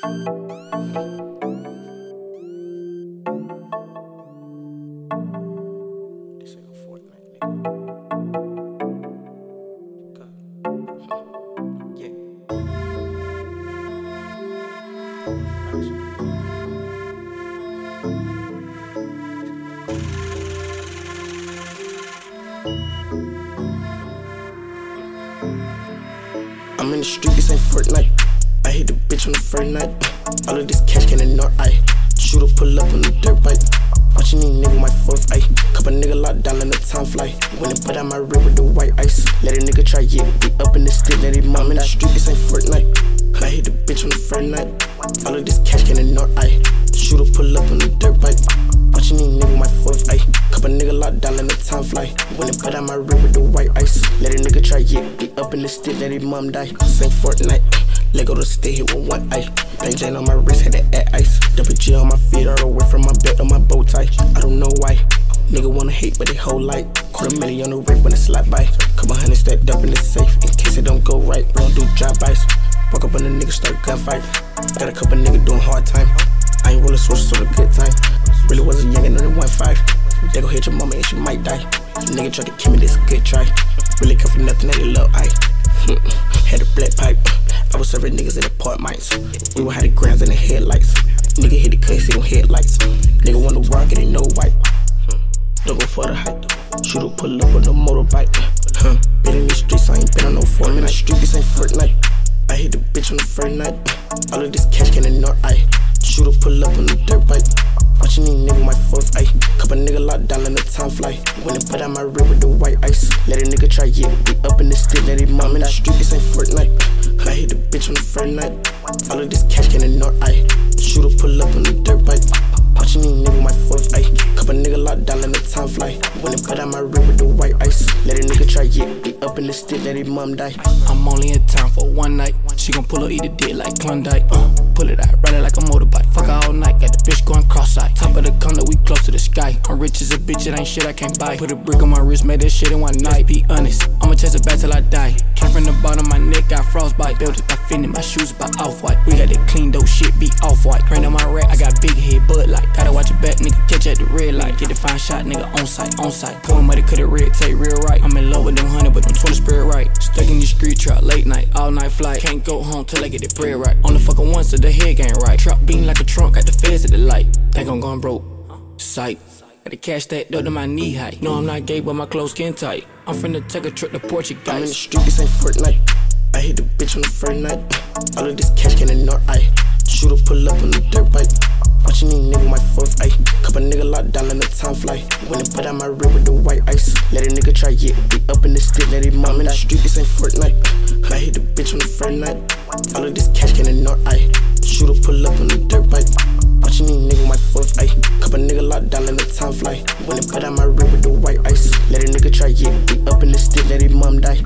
I'm in the street, this ain't Fortnite. I hit the bitch on the first night. All of this cash can ignore I. Shooter pull up on the dirt bike. Watching these nigga my fourth eye. Couple nigga locked down in the time fly. When they put out my rib with the white ice. Let a nigga try, yeah. Be up in the stick, let it mom in the street, this ain't Fortnite. I hit the bitch on the first night. All of this cash can ignore I. Shooter pull up on the dirt bike. Watching these nigga my fourth eye. Couple nigga locked down in the time fly. When they put out my rib with the white ice. Let a nigga try, yeah. Be up in the stick, let it mom die. Same Fortnite. Let go to stay here with one eye. Plain Jane on my wrist, had to add ice. Double G on my feet, all the way from my belt on my bow tie. I don't know why. Nigga wanna hate, but they hold light. Quarter million on the rip when it slap by. Couple hundred stacked up in the safe in case it don't go right. We don't do drive-bys. Fuck up on the nigga, start gunfight. Got a couple niggas doing hard time. I ain't rollin' switch, so the good time. Really was a youngin' on one five. They gon' hit your mama and she might die. Nigga try to kill me, this a good try. Really come for nothing, they little eye. Had a black pipe. I was serving niggas in apartments. We would have the grounds and the headlights. Nigga hit the see them headlights. Nigga want to rock it, ain't no white. Don't go for the hype. Shooter pull up on the motorbike. Huh. Been in the streets, I ain't been on no. I'm in the street, this ain't Fortnite. Bitch on the first night. All of this cash can ignore I. Shooter pull up on the dirt bike. Watching these nigga my fourth eye. Couple nigga locked down in the time fly. When they put out my rib with the white ice. Let a nigga try, yeah. Be up in the stick, let it mom in the street, this ain't Fortnite. I hit the bitch on the first night. All of this cash can ignore I. Shooter pull up on the dirt bike. Up in the stick, let it mom die. I'm only in town for one night. She gon' pull up, eat a dick like Klondike. Uh, pull it out, ride it like a motorbike. Fuck her all night, got the bitch going cross-eyed. Top of the corner, we close to the sky. I'm rich as a bitch, it ain't shit I can't buy. Put a brick on my wrist, made that shit in one night. Be honest, chase it back till I die. Came from the bottom, my neck got frostbite. Built it by Fendi, my shoes by off-white. We got that clean dope shit, be off-white. Rain on my rack, I got big head, bud light. Gotta watch it back, nigga, catch at the red light. Get the fine shot, nigga, on site, on site. Pouring money, cut it red, take real right. I'm in love with them honey, but them 20 spirit right. Stuck in the street trap, late night, all night flight. Can't go home till I get the bread right. Only fucking once, so the head ain't right. Trap bean like a trunk, got the feds at the light. Think I'm going broke. Sight. Got the cash stacked up to my knee height. No, I'm not gay, but my clothes skin tight. I'm finna take a trip to I'm in the Portugal. street, this ain't Fortnite. I hit the bitch on the first night. All of this cash can ignore I. Shooter pull up on the dirt bike. Watching these nigga my fourth eye. Couple nigga locked down in the time fly. When they put out my rib with the white ice. Let a nigga try, yeah. Be up in the stick, let it mom in the street, this ain't Fortnite. I hit the bitch on the first night. All of this cash can ignore I. Shooter pull up on the dirt bike. Watching these nigga worth, ayy. Cup a nigga locked down, let the time fly. When it put out my rib with the white ice. Let a nigga try, yeah, we up in the stick, let his mom die.